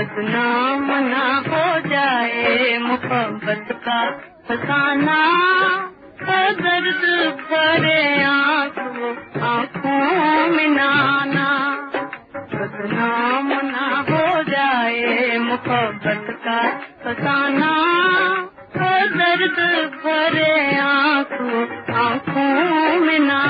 बदनाम ना हो जाए मोहब्बत का फसाना। अगर करे आँसू आँखों में नाना। बदनाम ना हो जाए मोहब्बत का फसाना। दर्द भरे आँखों आँखों में ना